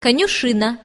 конюшина.